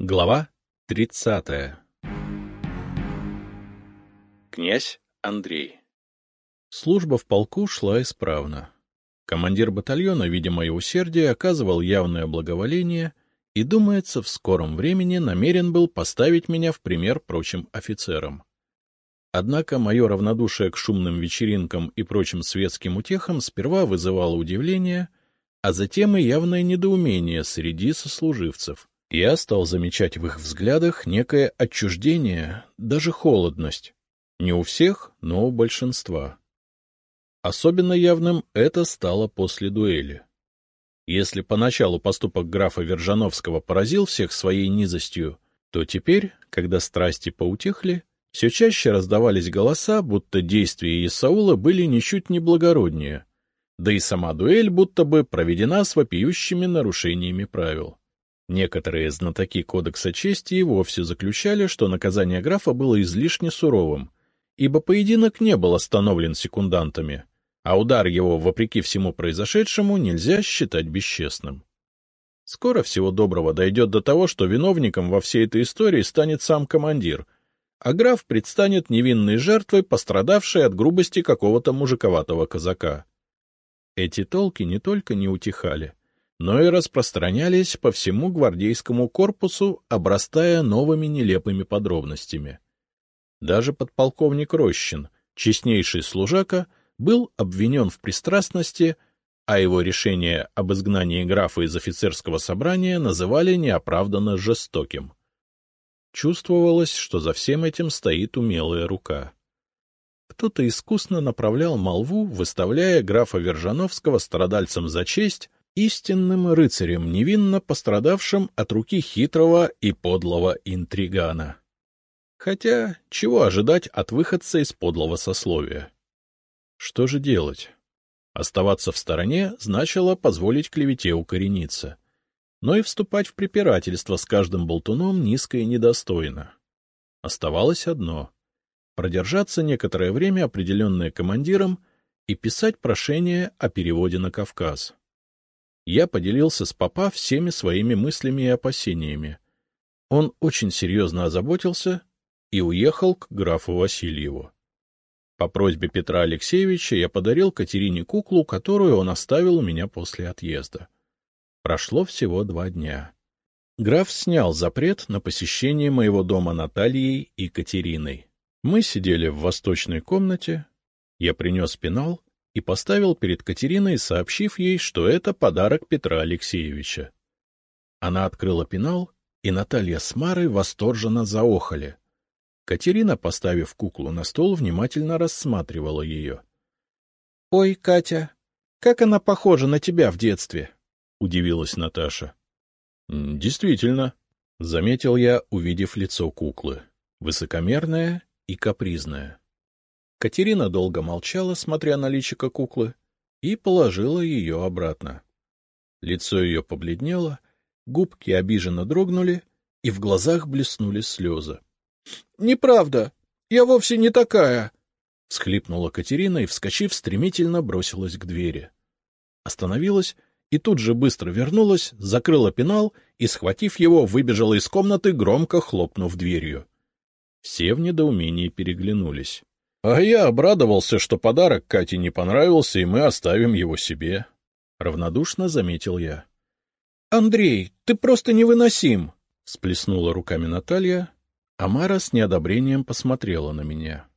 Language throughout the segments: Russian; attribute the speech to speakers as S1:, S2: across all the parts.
S1: Глава тридцатая Князь Андрей Служба в полку шла исправно. Командир батальона, видя мое усердие, оказывал явное благоволение и, думается, в скором времени намерен был поставить меня в пример прочим офицерам. Однако мое равнодушие к шумным вечеринкам и прочим светским утехам сперва вызывало удивление, а затем и явное недоумение среди сослуживцев — я стал замечать в их взглядах некое отчуждение, даже холодность. Не у всех, но у большинства. Особенно явным это стало после дуэли. Если поначалу поступок графа Вержановского поразил всех своей низостью, то теперь, когда страсти поутихли, все чаще раздавались голоса, будто действия Исаула были ничуть не благороднее, да и сама дуэль будто бы проведена с вопиющими нарушениями правил. Некоторые знатоки Кодекса чести и вовсе заключали, что наказание графа было излишне суровым, ибо поединок не был остановлен секундантами, а удар его, вопреки всему произошедшему, нельзя считать бесчестным. Скоро всего доброго дойдет до того, что виновником во всей этой истории станет сам командир, а граф предстанет невинной жертвой, пострадавшей от грубости какого-то мужиковатого казака. Эти толки не только не утихали, но и распространялись по всему гвардейскому корпусу, обрастая новыми нелепыми подробностями. Даже подполковник Рощин, честнейший служака, был обвинен в пристрастности, а его решение об изгнании графа из офицерского собрания называли неоправданно жестоким. Чувствовалось, что за всем этим стоит умелая рука. Кто-то искусно направлял молву, выставляя графа Вержановского страдальцем за честь, истинным рыцарем, невинно пострадавшим от руки хитрого и подлого интригана. Хотя, чего ожидать от выходца из подлого сословия? Что же делать? Оставаться в стороне значило позволить клевете укорениться. Но и вступать в препирательство с каждым болтуном низко и недостойно. Оставалось одно — продержаться некоторое время, определенное командиром, и писать прошение о переводе на Кавказ я поделился с папа всеми своими мыслями и опасениями. Он очень серьезно озаботился и уехал к графу Васильеву. По просьбе Петра Алексеевича я подарил Катерине куклу, которую он оставил у меня после отъезда. Прошло всего два дня. Граф снял запрет на посещение моего дома Натальей и Катериной. Мы сидели в восточной комнате, я принес пенал, и поставил перед Катериной, сообщив ей, что это подарок Петра Алексеевича. Она открыла пенал, и Наталья с Марой восторженно заохали. Катерина, поставив куклу на стол, внимательно рассматривала ее. — Ой, Катя, как она похожа на тебя в детстве! — удивилась Наташа. — Действительно, — заметил я, увидев лицо куклы. Высокомерное и капризное. Катерина долго молчала, смотря на личико куклы, и положила ее обратно. Лицо ее побледнело, губки обиженно дрогнули, и в глазах блеснули слезы. — Неправда! Я вовсе не такая! — всхлипнула Катерина и, вскочив, стремительно бросилась к двери. Остановилась и тут же быстро вернулась, закрыла пенал и, схватив его, выбежала из комнаты, громко хлопнув дверью. Все в недоумении переглянулись. А я обрадовался, что подарок Кате не понравился, и мы оставим его себе. Равнодушно заметил я. — Андрей, ты просто невыносим! — сплеснула руками Наталья, а Мара с неодобрением посмотрела на меня.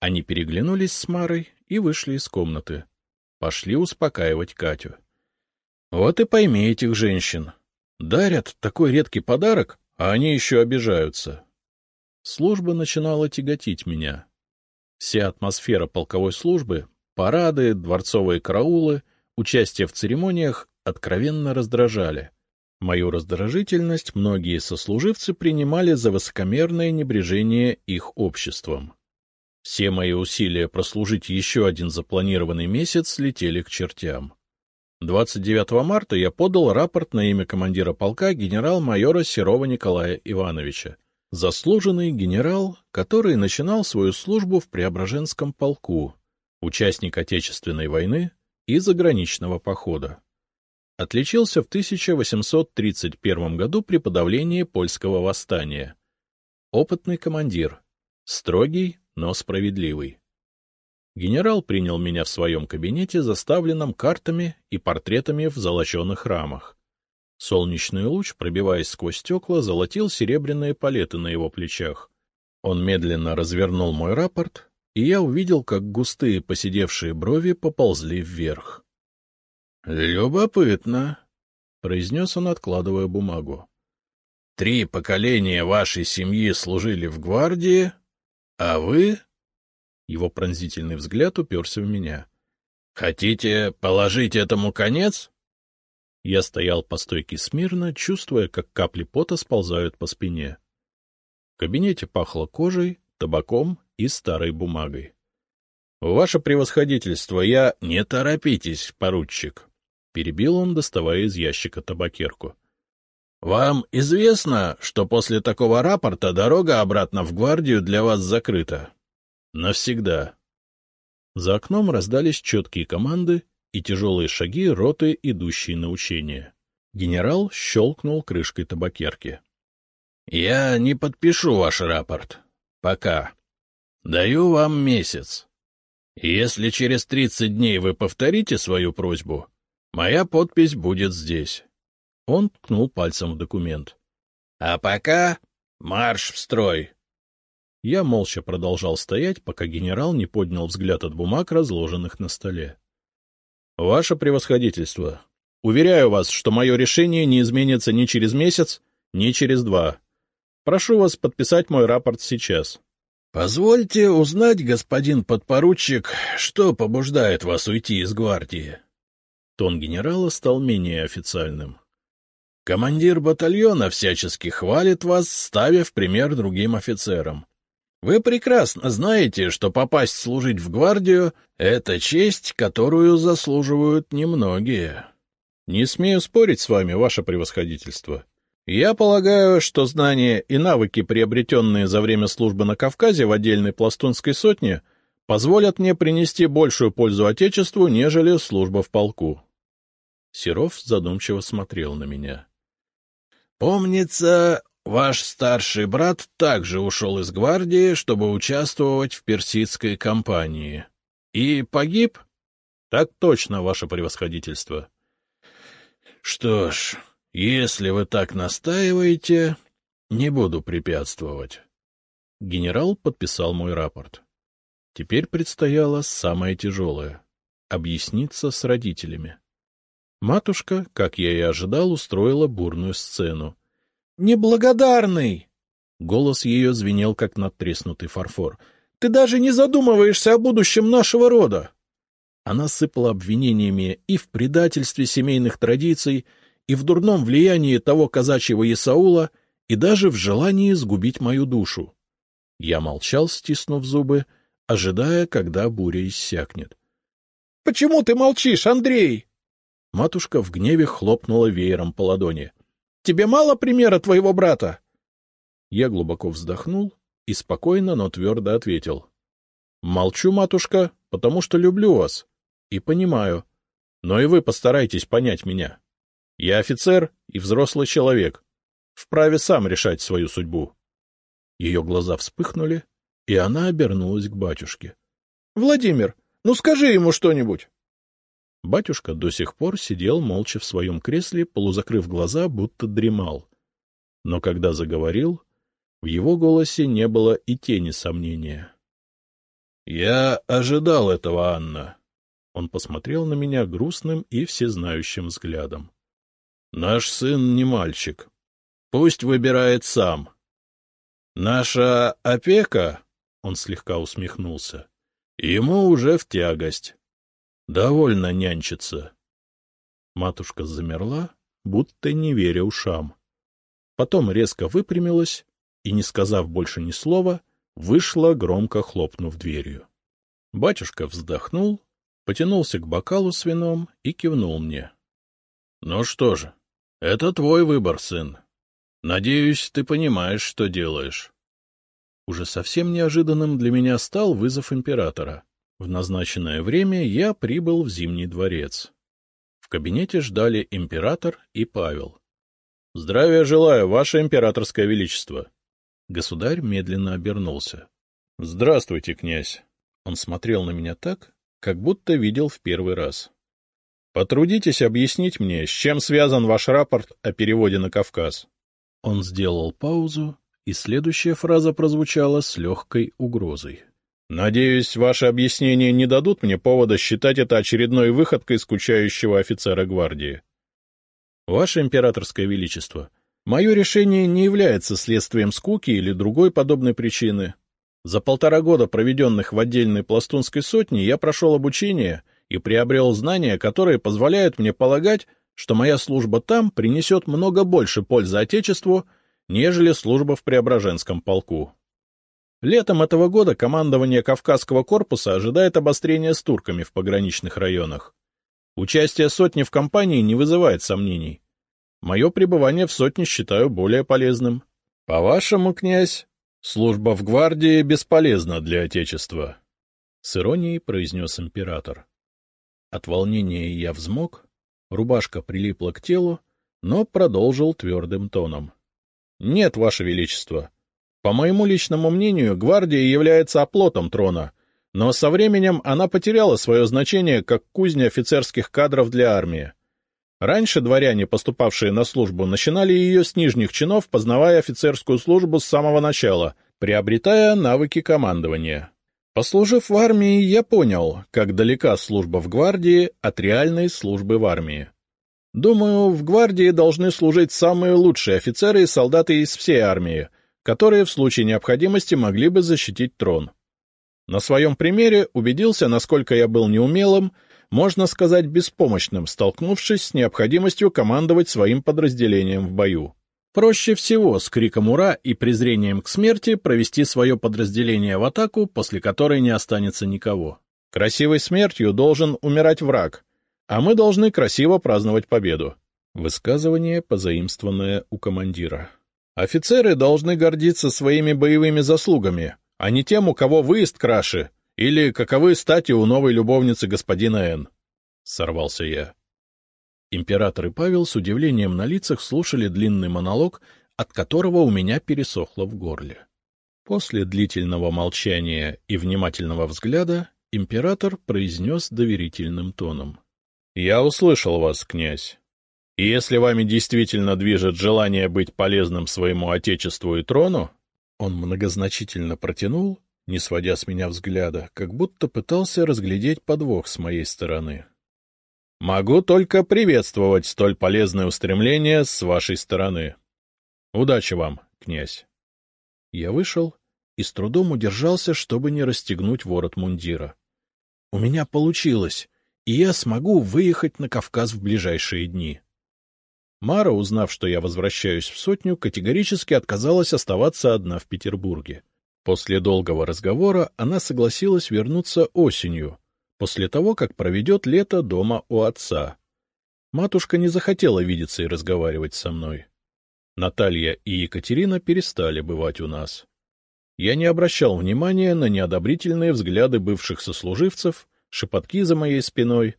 S1: Они переглянулись с Марой и вышли из комнаты. Пошли успокаивать Катю. Вот и пойми этих женщин. Дарят такой редкий подарок, а они еще обижаются. Служба начинала тяготить меня. Вся атмосфера полковой службы, парады, дворцовые караулы, участие в церемониях откровенно раздражали. Мою раздражительность многие сослуживцы принимали за высокомерное небрежение их обществом. Все мои усилия прослужить еще один запланированный месяц летели к чертям. 29 марта я подал рапорт на имя командира полка генерал-майора Серова Николая Ивановича Заслуженный генерал, который начинал свою службу в Преображенском полку, участник Отечественной войны и заграничного похода. Отличился в 1831 году при подавлении польского восстания. Опытный командир. Строгий, но справедливый. Генерал принял меня в своем кабинете, заставленном картами и портретами в золоченых рамах. Солнечный луч, пробиваясь сквозь стекла, золотил серебряные палеты на его плечах. Он медленно развернул мой рапорт, и я увидел, как густые поседевшие брови поползли вверх. — Любопытно, — произнес он, откладывая бумагу. — Три поколения вашей семьи служили в гвардии, а вы его пронзительный взгляд уперся в меня. — Хотите положить этому конец? Я стоял по стойке смирно, чувствуя, как капли пота сползают по спине. В кабинете пахло кожей, табаком и старой бумагой. — Ваше превосходительство, я... — Не торопитесь, поручик, — перебил он, доставая из ящика табакерку. — Вам известно, что после такого рапорта дорога обратно в гвардию для вас закрыта? Навсегда. За окном раздались четкие команды и тяжелые шаги роты, идущие на учение. Генерал щелкнул крышкой табакерки. — Я не подпишу ваш рапорт. Пока. Даю вам месяц. Если через тридцать дней вы повторите свою просьбу, моя подпись будет здесь. Он ткнул пальцем в документ. — А пока марш в строй. Я молча продолжал стоять, пока генерал не поднял взгляд от бумаг, разложенных на столе. — Ваше превосходительство, уверяю вас, что мое решение не изменится ни через месяц, ни через два. Прошу вас подписать мой рапорт сейчас. — Позвольте узнать, господин подпоручик, что побуждает вас уйти из гвардии? Тон генерала стал менее официальным. — Командир батальона всячески хвалит вас, ставя в пример другим офицерам. Вы прекрасно знаете, что попасть служить в гвардию — это честь, которую заслуживают немногие. Не смею спорить с вами, ваше превосходительство. Я полагаю, что знания и навыки, приобретенные за время службы на Кавказе в отдельной пластунской сотне, позволят мне принести большую пользу Отечеству, нежели служба в полку. Серов задумчиво смотрел на меня. — Помнится, Ваш старший брат также ушел из гвардии, чтобы участвовать в персидской кампании. И погиб? Так точно, ваше превосходительство. Что ж, если вы так настаиваете, не буду препятствовать. Генерал подписал мой рапорт. Теперь предстояло самое тяжелое — объясниться с родителями. Матушка, как я и ожидал, устроила бурную сцену. Неблагодарный! Голос ее звенел, как надтреснутый фарфор. — Ты даже не задумываешься о будущем нашего рода! Она сыпала обвинениями и в предательстве семейных традиций, и в дурном влиянии того казачьего Исаула, и даже в желании сгубить мою душу. Я молчал, стиснув зубы, ожидая, когда буря иссякнет. — Почему ты молчишь, Андрей? Матушка в гневе хлопнула веером по ладони. — Тебе мало примера твоего брата? Я глубоко вздохнул и спокойно, но твердо ответил. — Молчу, матушка, потому что люблю вас. И понимаю. Но и вы постарайтесь понять меня. Я офицер и взрослый человек. Вправе сам решать свою судьбу. Ее глаза вспыхнули, и она обернулась к батюшке. — Владимир, ну скажи ему что-нибудь. Батюшка до сих пор сидел молча в своем кресле, полузакрыв глаза, будто дремал. Но когда заговорил, в его голосе не было и тени сомнения. — Я ожидал этого, Анна. Он посмотрел на меня грустным и всезнающим взглядом. — Наш сын не мальчик. Пусть выбирает сам. Наша опека, — он слегка усмехнулся, — ему уже в тягость. Довольно нянчиться. Матушка замерла, будто не веря ушам. Потом резко выпрямилась и, не сказав больше ни слова, вышла, громко хлопнув дверью. Батюшка вздохнул, потянулся к бокалу с вином и кивнул мне. — Ну что же, это твой выбор, сын. Надеюсь, ты понимаешь, что делаешь. Уже совсем неожиданным для меня стал вызов императора. В назначенное время я прибыл в Зимний дворец. В кабинете ждали император и Павел. — Здравия желаю, ваше императорское величество. Государь медленно обернулся. — Здравствуйте, князь. Он смотрел на меня так, как будто видел в первый раз. — Потрудитесь объяснить мне, с чем связан ваш рапорт о переводе на Кавказ. Он сделал паузу, и следующая фраза прозвучала с легкой угрозой. — Надеюсь, ваши объяснения не дадут мне повода считать это очередной выходкой скучающего офицера гвардии. — Ваше императорское величество, мое решение не является следствием скуки или другой подобной причины. За полтора года, проведенных в отдельной пластунской сотне, я прошел обучение и приобрел знания, которые позволяют мне полагать, что моя служба там принесет много больше пользы Отечеству, нежели служба в Преображенском полку. Летом этого года командование Кавказского корпуса ожидает обострения с турками в пограничных районах. Участие сотни в кампании не вызывает сомнений. Мое пребывание в сотне считаю более полезным. По-вашему, князь, служба в гвардии бесполезна для Отечества? С иронией произнес император. От волнения я взмок, рубашка прилипла к телу, но продолжил твердым тоном. — Нет, Ваше Величество. По моему личному мнению, гвардия является оплотом трона, но со временем она потеряла свое значение как кузня офицерских кадров для армии. Раньше дворяне, поступавшие на службу, начинали ее с нижних чинов, познавая офицерскую службу с самого начала, приобретая навыки командования. Послужив в армии, я понял, как далека служба в гвардии от реальной службы в армии. Думаю, в гвардии должны служить самые лучшие офицеры и солдаты из всей армии, которые в случае необходимости могли бы защитить трон. На своем примере убедился, насколько я был неумелым, можно сказать, беспомощным, столкнувшись с необходимостью командовать своим подразделением в бою. Проще всего с криком «Ура!» и презрением к смерти провести свое подразделение в атаку, после которой не останется никого. Красивой смертью должен умирать враг, а мы должны красиво праздновать победу. Высказывание, позаимствованное у командира. Офицеры должны гордиться своими боевыми заслугами, а не тем, у кого выезд краше, или каковы стати у новой любовницы господина Н. Сорвался я. Император и Павел с удивлением на лицах слушали длинный монолог, от которого у меня пересохло в горле. После длительного молчания и внимательного взгляда император произнес доверительным тоном. — Я услышал вас, князь. И если вами действительно движет желание быть полезным своему отечеству и трону, он многозначительно протянул, не сводя с меня взгляда, как будто пытался разглядеть подвох с моей стороны. Могу только приветствовать столь полезное устремление с вашей стороны. Удачи вам, князь. Я вышел и с трудом удержался, чтобы не расстегнуть ворот мундира. У меня получилось, и я смогу выехать на Кавказ в ближайшие дни. Мара, узнав, что я возвращаюсь в сотню, категорически отказалась оставаться одна в Петербурге. После долгого разговора она согласилась вернуться осенью, после того, как проведет лето дома у отца. Матушка не захотела видеться и разговаривать со мной. Наталья и Екатерина перестали бывать у нас. Я не обращал внимания на неодобрительные взгляды бывших сослуживцев, шепотки за моей спиной.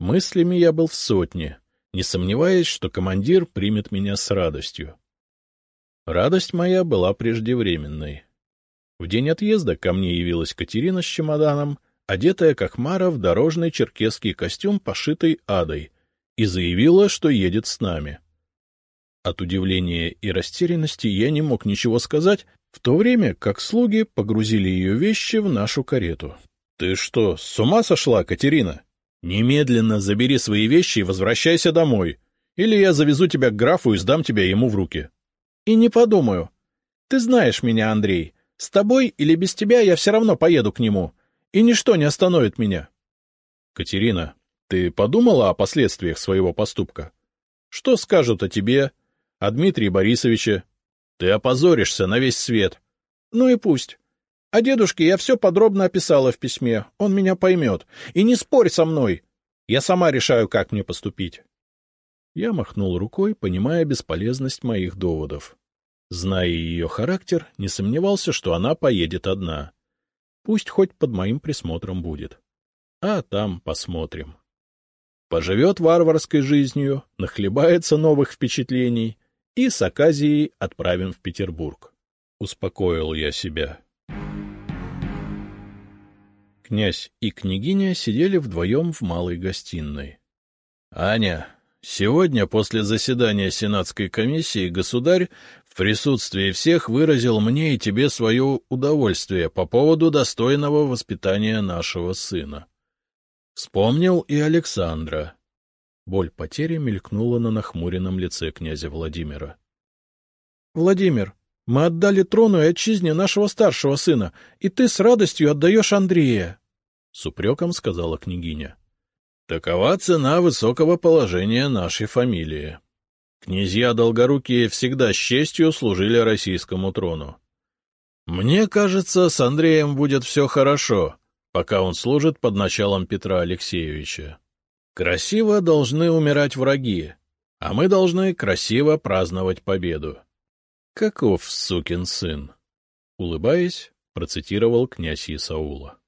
S1: Мыслями я был в сотне, не сомневаясь, что командир примет меня с радостью. Радость моя была преждевременной. В день отъезда ко мне явилась Катерина с чемоданом одетая как Мара в дорожный черкесский костюм, пошитый адой, и заявила, что едет с нами. От удивления и растерянности я не мог ничего сказать, в то время как слуги погрузили ее вещи в нашу карету. — Ты что, с ума сошла, Катерина? Немедленно забери свои вещи и возвращайся домой, или я завезу тебя к графу и сдам тебя ему в руки. — И не подумаю. Ты знаешь меня, Андрей. С тобой или без тебя я все равно поеду к нему и ничто не остановит меня. — Катерина, ты подумала о последствиях своего поступка? Что скажут о тебе, о Дмитрии Борисовиче? Ты опозоришься на весь свет. — Ну и пусть. О дедушке я все подробно описала в письме, он меня поймет. И не спорь со мной, я сама решаю, как мне поступить. Я махнул рукой, понимая бесполезность моих доводов. Зная ее характер, не сомневался, что она поедет одна. Пусть хоть под моим присмотром будет. А там посмотрим. поживет варварской жизнью, нахлебается новых впечатлений и с Аказией отправим в Петербург. Успокоил я себя. Князь и княгиня сидели вдвоем в малой гостиной. — Аня, сегодня после заседания Сенатской комиссии государь в присутствии всех выразил мне и тебе свое удовольствие по поводу достойного воспитания нашего сына. Вспомнил и Александра. Боль потери мелькнула на нахмуренном лице князя Владимира. — Владимир, мы отдали трону и отчизне нашего старшего сына, и ты с радостью отдаешь Андрея, — с упреком сказала княгиня. — Такова цена высокого положения нашей фамилии. Князья Долгорукие всегда с честью служили российскому трону. Мне кажется, с Андреем будет все хорошо, пока он служит под началом Петра Алексеевича. Красиво должны умирать враги, а мы должны красиво праздновать победу. Каков сукин сын? Улыбаясь, процитировал князь Исаула.